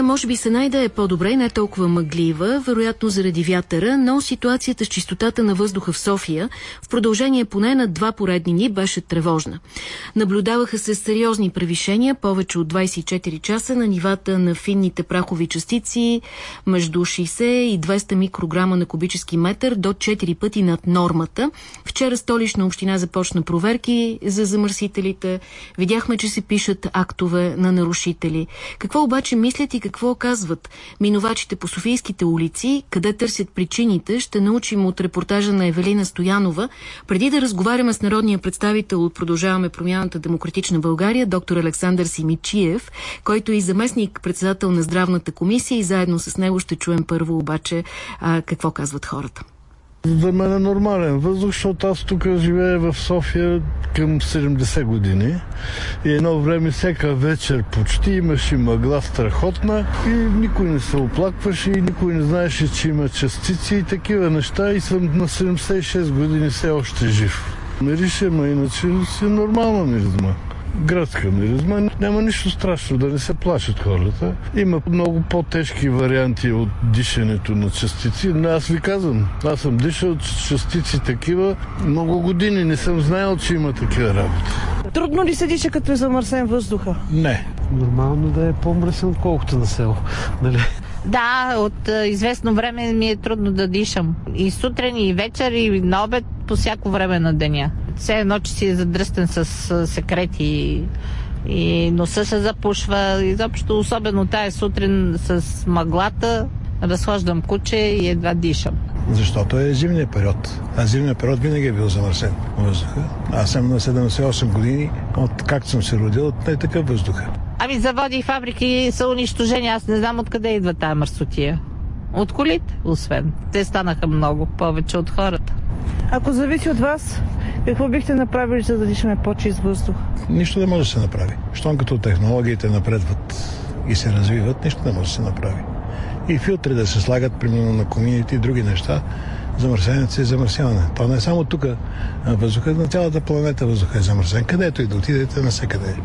Може би Сенайда е по-добре, не толкова мъглива, вероятно заради вятъра, но ситуацията с чистотата на въздуха в София в продължение поне на два поредни дни беше тревожна. Наблюдаваха се сериозни превишения, повече от 24 часа на нивата на финните прахови частици между 60 и 200 микрограма на кубически метър до 4 пъти над нормата. Вчера столична община започна проверки за замърсителите. Видяхме, че се пишат актове на нарушители. Какво обаче мислят и какво казват минувачите по Софийските улици, къде търсят причините, ще научим от репортажа на Евелина Стоянова. Преди да разговаряме с народния представител от Продължаваме промяната Демократична България, доктор Александър Симичиев, който е и заместник председател на здравната комисия и заедно с него ще чуем първо обаче а, какво казват хората. За мен е нормален въздух, защото аз тук живея в София към 70 години. И едно време всяка вечер почти имаше мъгла страхотна и никой не се оплакваше и никой не знаеше, че има частици и такива неща. И съм на 76 години все още жив. Мирише, ма иначе си нормална миризма градска миризма. Няма нищо страшно да не се плашат хората. Има много по-тежки варианти от дишането на частици. Но аз ви казвам, аз съм дишал частици такива много години. Не съм знаел, че има такива работи. Трудно ли се диша, като е замърсен въздуха? Не. Нормално да е по-мръсен, отколкото на село. Нали? Да, от а, известно време ми е трудно да дишам. И сутрин, и вечер, и на обед, по всяко време на деня. Все едно, че си е задръстен с секрети и, носа се запушва. Изобщо, особено тая сутрин с мъглата, разхождам куче и едва дишам. Защото е зимния период. А зимния период винаги е бил замърсен въздуха. Аз съм на 78 години, от как съм се родил, е такъв въздуха. Ами заводи и фабрики са унищожени. Аз не знам откъде идва тая мърсотия. От колите, освен. Те станаха много, повече от хората. Ако зависи от вас, какво бихте направили, за да дишаме по-чист въздух? Нищо не може да се направи. Щом като технологиите напредват и се развиват, нищо не може да се направи. И филтри да се слагат, примерно на комините и други неща, замърсяването е замърсяване. То не е само тук въздуха, на цялата планета въздуха е замърсен. Където и да отидете, навсекъде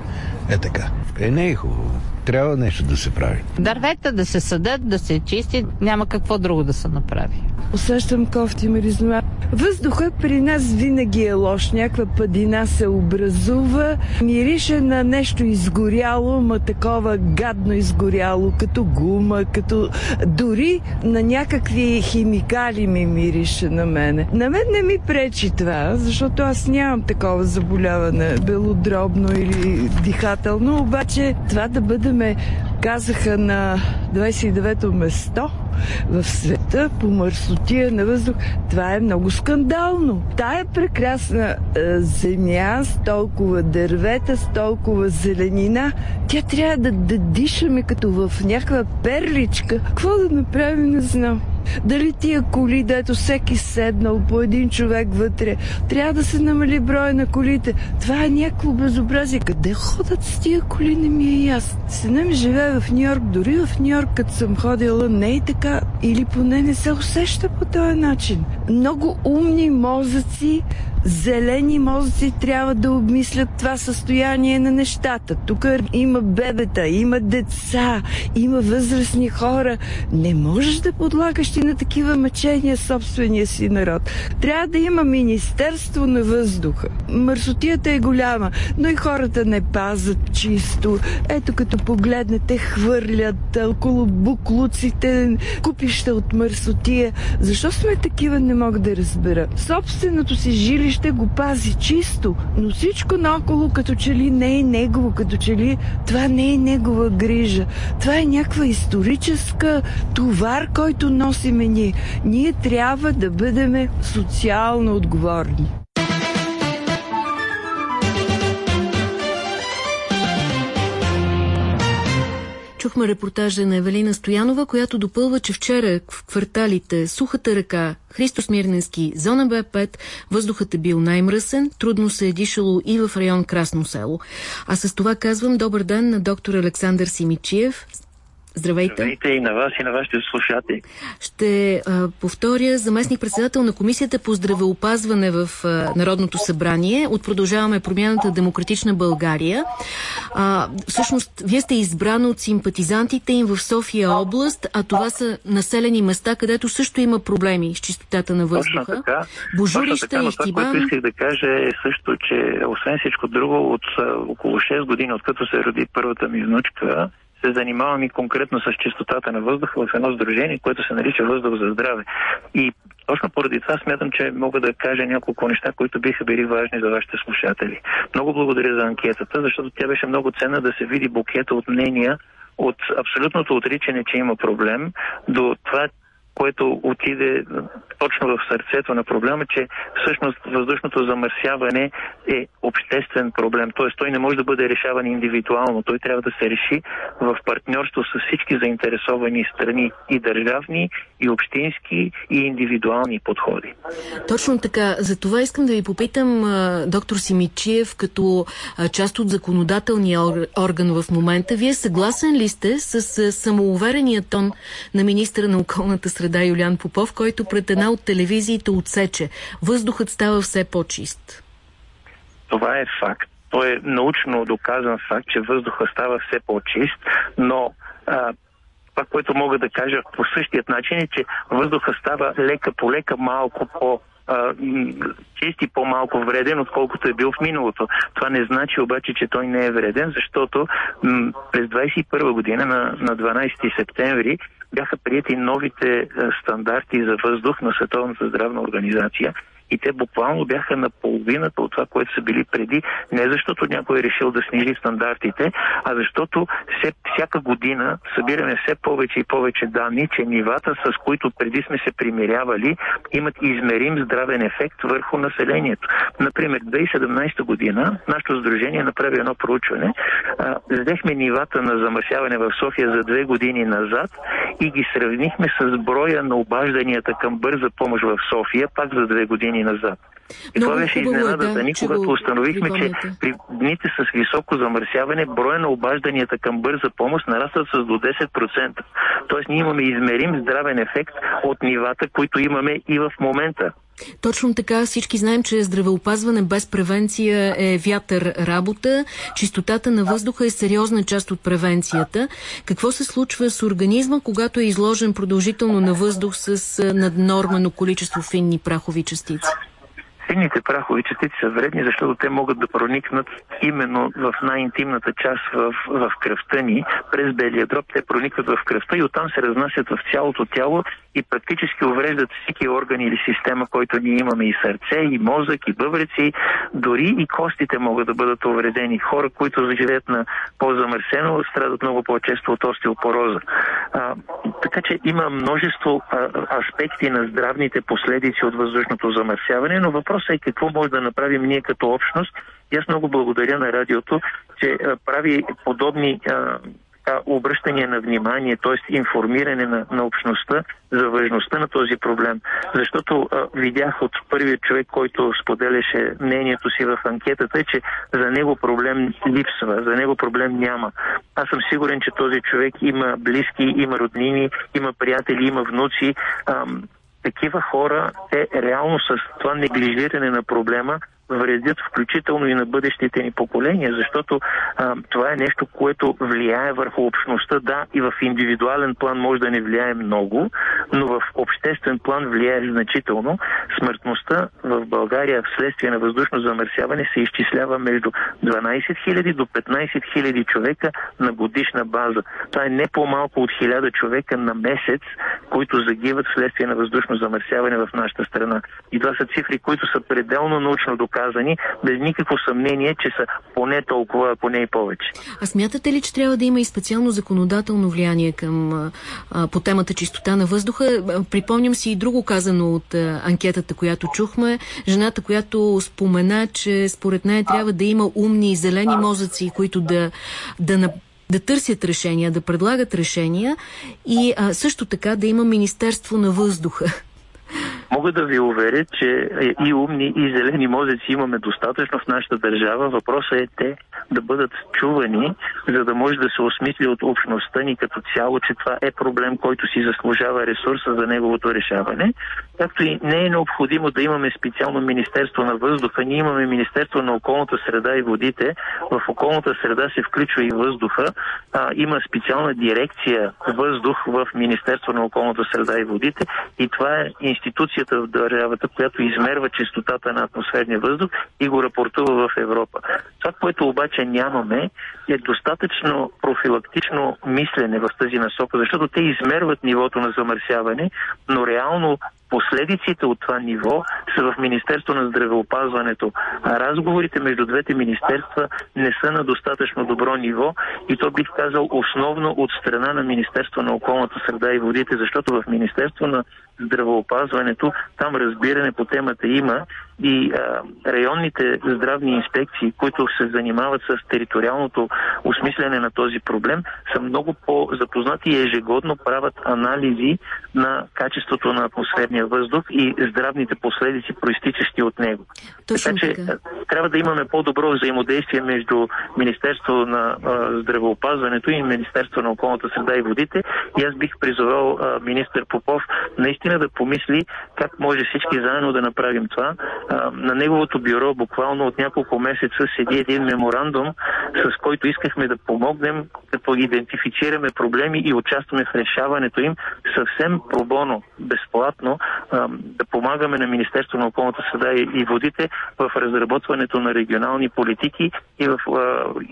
е така. Е, не е хубаво. Трябва нещо да се прави. Дървета да се съдат, да се чисти, няма какво друго да се направи. Усещам кофти миризма. Въздухът при нас винаги е лош. Някаква падина се образува. Мирише на нещо изгоряло, ма такова гадно изгоряло, като гума, като дори на някакви химикали ми мирише на мене. На мен не ми пречи това, защото аз нямам такова заболяване, белодробно или дихателно, обаче това да бъдеме, казаха на 29-то место, в света по мърсотия на въздух. Това е много скандално. Тая прекрасна е, земя с толкова дървета, с толкова зеленина, тя трябва да, да дишаме като в някаква перличка. Какво да направим, не знам. Дали тия коли, дето всеки седнал по един човек вътре, трябва да се намали броя на колите. Това е някакво безобразие. Къде ходят с тия коли, не ми е ясно. Сина ми живее в Нью Йорк. Дори в Нью Йорк, като съм ходила, не е така. Или поне не се усеща по този начин. Много умни мозъци зелени мозъци трябва да обмислят това състояние на нещата. Тук има бебета, има деца, има възрастни хора. Не можеш да подлагаш ти на такива мъчения собствения си народ. Трябва да има Министерство на въздуха. Мърсотията е голяма, но и хората не пазат чисто. Ето като погледнете, хвърлят около буклуците, купища от мърсотия. Защо сме такива, не мога да разбера. Собственото си жилище го пази чисто, но всичко наоколо като че ли не е негово, като че ли това не е негова грижа. Това е някаква историческа товар, който носиме ние. Ние трябва да бъдем социално отговорни. Чухме репортажа на Евелина Стоянова, която допълва, че вчера в кварталите Сухата ръка, Христо Смирненски, зона Б5, въздухът е бил най-мръсен, трудно се е дишало и в район Красно село. А с това казвам добър ден на доктор Александър Симичиев, Здравейте. Здравейте и на вас и на вашите слушатели. Ще а, повторя заместник председател на Комисията по здравеопазване в а, Народното събрание. От продължаваме промяната Демократична България. А, всъщност, вие сте избран от симпатизантите им в София област, а това са населени места, където също има проблеми с чистотата на въздуха. Точно така. Точно това, което исках да кажа е също, че освен всичко друго, от а, около 6 години, откато се роди първата ми внучка, се занимавам и конкретно с чистотата на въздуха в едно сдружение, което се нарича Въздух за здраве. И точно поради това смятам, че мога да кажа няколко неща, които биха били важни за вашите слушатели. Много благодаря за анкетата, защото тя беше много ценна да се види букета от мнения от абсолютното отричане, че има проблем, до това, което отиде точно в сърцето на проблема, че всъщност въздушното замърсяване е обществен проблем. Т.е. той не може да бъде решаван индивидуално. Той трябва да се реши в партньорство с всички заинтересовани страни и държавни, и общински, и индивидуални подходи. Точно така. За това искам да ви попитам, доктор Симичиев, като част от законодателния орган в момента, вие съгласен ли сте с самоуверения тон на министра на околната среда среда Юлян Попов, който пред една от телевизиите отсече. Въздухът става все по-чист. Това е факт. То е научно доказан факт, че въздуха става все по-чист, но а, това, което мога да кажа по същият начин е, че въздуха става лека по лека малко по чист и по-малко вреден, отколкото е бил в миналото. Това не значи обаче, че той не е вреден, защото през 21 година на, на 12 септември бяха прияти новите стандарти за въздух на Световната здравна организация и те буквално бяха на половината от това, което са били преди, не защото някой е решил да снижи стандартите, а защото все, всяка година събираме все повече и повече данни, че нивата, с които преди сме се примирявали, имат измерим здравен ефект върху населението. Например, 2017 година нашето сдружение направи едно проучване. взехме нивата на замърсяване в София за две години назад и ги сравнихме с броя на обажданията към бърза помощ в София, пак за две години назад. И това беше изненадата да, ни, когато установихме, че при дните с високо замърсяване броя на обажданията към бърза помощ нарастват с до 10%. Тоест ние имаме измерим здравен ефект от нивата, които имаме и в момента. Точно така всички знаем, че здравеопазване без превенция е вятър работа. Чистотата на въздуха е сериозна част от превенцията. Какво се случва с организма, когато е изложен продължително на въздух с наднормено количество финни прахови частици? Финните прахови частици са вредни, защото те могат да проникнат именно в най-интимната част в, в кръвта ни. През белия дроб те проникват в кръвта и оттам се разнасят в цялото тяло и практически увреждат всеки орган или система, който ние имаме и сърце, и мозък, и бъбреци, дори и костите могат да бъдат увредени. Хора, които живеят на по-замърсено, страдат много по-често от остеопороза. А, така че има множество а, аспекти на здравните последици от въздушното замърсяване, но въпросът е какво може да направим ние като общност. И аз много благодаря на радиото, че а, прави подобни а, обръщане на внимание, т.е. информиране на, на общността за важността на този проблем. Защото а, видях от първият човек, който споделяше мнението си в анкетата, че за него проблем липсва, за него проблем няма. Аз съм сигурен, че този човек има близки, има роднини, има приятели, има внуци. А, такива хора, те реално с това неглижиране на проблема вредят включително и на бъдещите ни поколения, защото а, това е нещо, което влияе върху общността. Да, и в индивидуален план може да не влияе много, но в обществен план влияе значително. Смъртността в България вследствие на въздушно замърсяване се изчислява между 12 000 до 15 000 човека на годишна база. Това е не по-малко от 1000 човека на месец, които загиват вследствие на въздушно замърсяване в нашата страна. И това са цифри, които са пределно научно доказани без никакво съмнение, че са поне толкова, ако не и повече. А смятате ли, че трябва да има и специално законодателно влияние към, а, по темата чистота на въздуха? Припомням си и друго казано от а, анкетата, която чухме. Жената, която спомена, че според нея трябва да има умни и зелени мозъци, които да, да, да търсят решения, да предлагат решения и а, също така да има Министерство на въздуха. Мога да ви уверя, че и умни, и зелени мозъци имаме достатъчно в нашата държава. Въпросът е те да бъдат чувани, за да може да се осмисли от общността ни като цяло, че това е проблем, който си заслужава ресурса за неговото решаване. Както и не е необходимо да имаме специално Министерство на въздуха, ние имаме Министерство на околната среда и водите. В околната среда се включва и въздуха. А, има специална дирекция въздух в Министерство на околната среда и водите и това е институцията в държавата, която измерва чистотата на атмосферния въздух и го рапортува в Европа. Това, което обаче нямаме, е достатъчно профилактично мислене в тази насока, защото те измерват нивото на замърсяване, но реално Последиците от това ниво са в Министерство на здравеопазването. А разговорите между двете министерства не са на достатъчно добро ниво и то бих казал основно от страна на Министерство на околната среда и водите, защото в Министерство на здравеопазването там разбиране по темата има и а, районните здравни инспекции, които се занимават с териториалното осмислене на този проблем, са много по-запознати и ежегодно правят анализи на качеството на атмосферния въздух и здравните последици, проистичащи от него. Точно така че трябва да имаме по-добро взаимодействие между Министерство на а, здравеопазването и Министерство на околната среда и водите. И аз бих призовал министър Попов наистина да помисли как може всички заедно да направим това. На неговото бюро буквално от няколко месеца седи един меморандум, с който искахме да помогнем, като идентифицираме проблеми и участваме в решаването им съвсем пробоно, безплатно, да помагаме на Министерство на околната среда и водите в разработването на регионални политики и в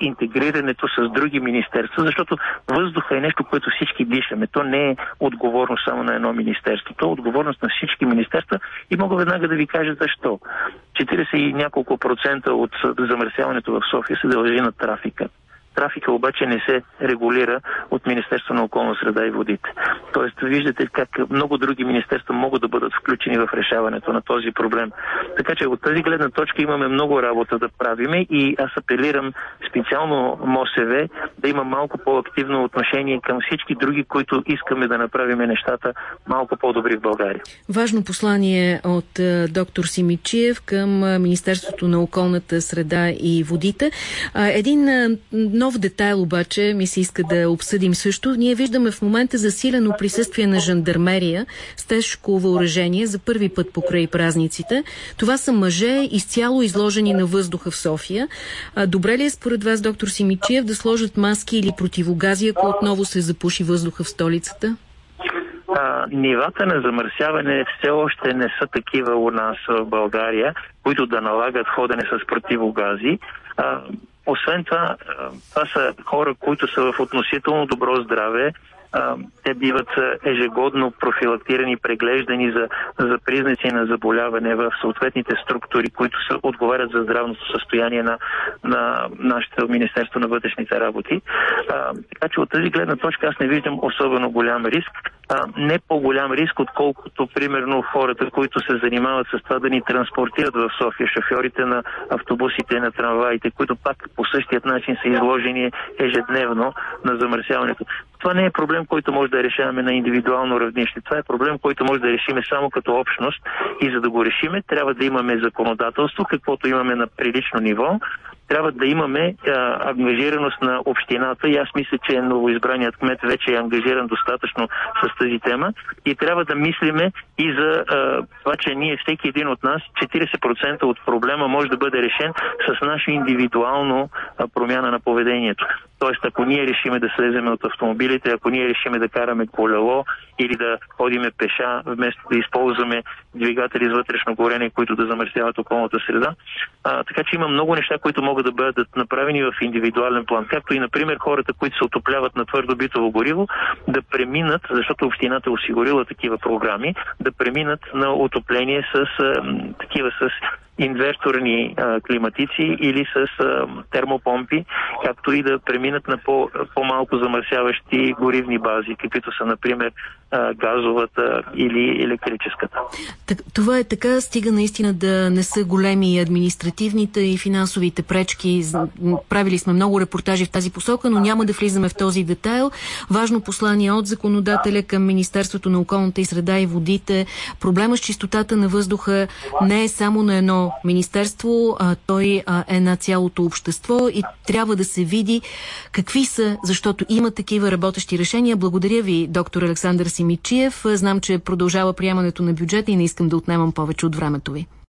интегрирането с други министерства, защото въздуха е нещо, което всички дишаме. То не е отговорност само на едно министерство, то отговорност на всички министерства и мога веднага да ви кажа защо. 40 и няколко процента от замърсяването в София се дължи на трафика. Трафика обаче не се регулира от Министерство на околна среда и водите. Тоест, виждате как много други министерства могат да бъдат включени в решаването на този проблем. Така че от тази гледна точка имаме много работа да правиме и аз апелирам специално МОСВ да има малко по-активно отношение към всички други, които искаме да направим нещата малко по-добри в България. Важно послание от е, доктор Симичиев към е, Министерството на околната среда и водите. Един много нов детайл обаче ми се иска да обсъдим също. Ние виждаме в момента засилено присъствие на жандармерия с тежко въоръжение за първи път покрай празниците. Това са мъже изцяло изложени на въздуха в София. А, добре ли е според вас, доктор Симичиев, да сложат маски или противогази, ако отново се запуши въздуха в столицата? а, нивата на замърсяване все още не са такива у нас в България, които да налагат ходене с противогази. А, освен това, това са хора, които са в относително добро здраве, те биват ежегодно профилактирани, преглеждани за, за признаци на заболяване в съответните структури, които са, отговарят за здравното състояние на, на нашето Министерство на вътрешните работи. А, така че от тази гледна точка аз не виждам особено голям риск. А, не по-голям риск, отколкото примерно хората, които се занимават с това да ни транспортират в София, шофьорите на автобусите, на трамваите, които пак по същият начин са изложени ежедневно на замърсяването. Това не е проблем, който може да решаваме на индивидуално равнище. Това е проблем, който може да решиме само като общност и за да го решиме, трябва да имаме законодателство, каквото имаме на прилично ниво, трябва да имаме а, ангажираност на общината и аз мисля, че новоизбраният кмет вече е ангажиран достатъчно с тази тема и трябва да мислиме и за а, това, че ние, всеки един от нас, 40% от проблема може да бъде решен с наше индивидуално а, промяна на поведението. Тоест, ако ние решиме да слеземе от автомобилите, ако ние решиме да караме колело или да ходиме пеша, вместо да използваме двигатели с вътрешно горение, които да замърсяват околната среда. А, така че има много неща, които могат да бъдат направени в индивидуален план. Както и, например, хората, които се отопляват на твърдо битово гориво, да преминат, защото общината е осигурила такива програми, да преминат на отопление с такива с инверторни а, климатици или с а, термопомпи, както и да преминат на по, по-малко замърсяващи горивни бази, каквито са, например, а, газовата или електрическата. Так, това е така, стига наистина да не са големи административните и финансовите пречки. Правили сме много репортажи в тази посока, но няма да влизаме в този детайл. Важно послание от законодателя към Министерството на околната и среда и водите. Проблема с чистотата на въздуха не е само на министерство, а той а, е на цялото общество и трябва да се види какви са, защото има такива работещи решения. Благодаря ви, доктор Александър Симичиев. Знам, че продължава приемането на бюджета и не искам да отнемам повече от времето ви.